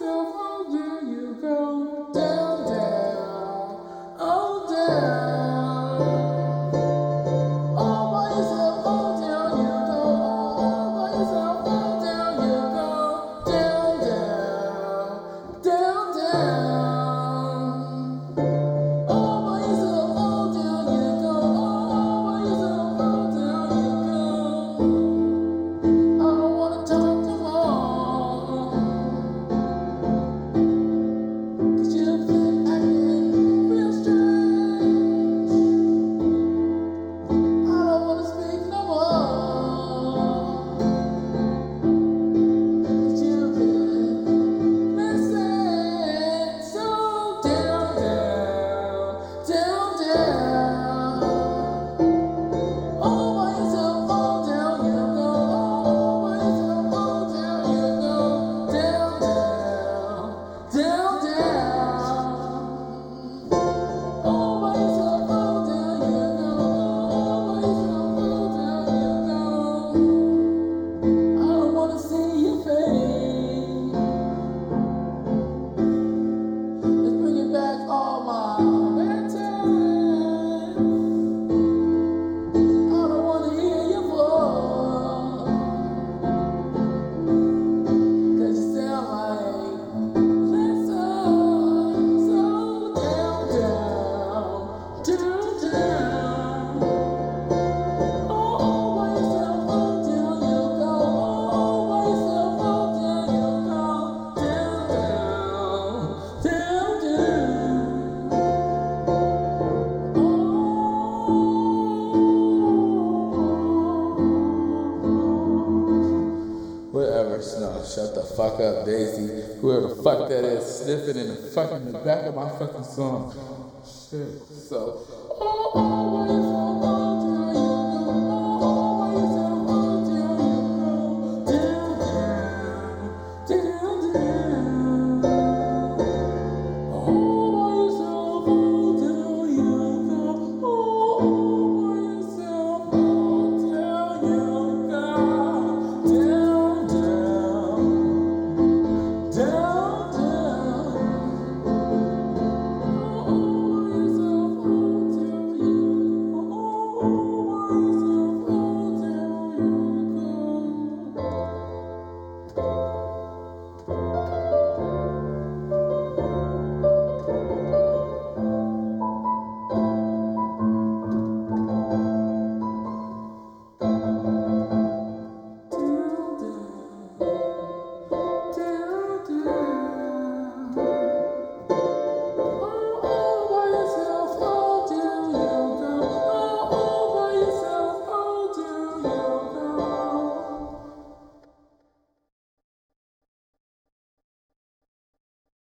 So how do you go? No, shut the fuck up, Daisy. Whoever the fuck that is sniffing in the fucking the back of my fucking song. Shit. So. Oh,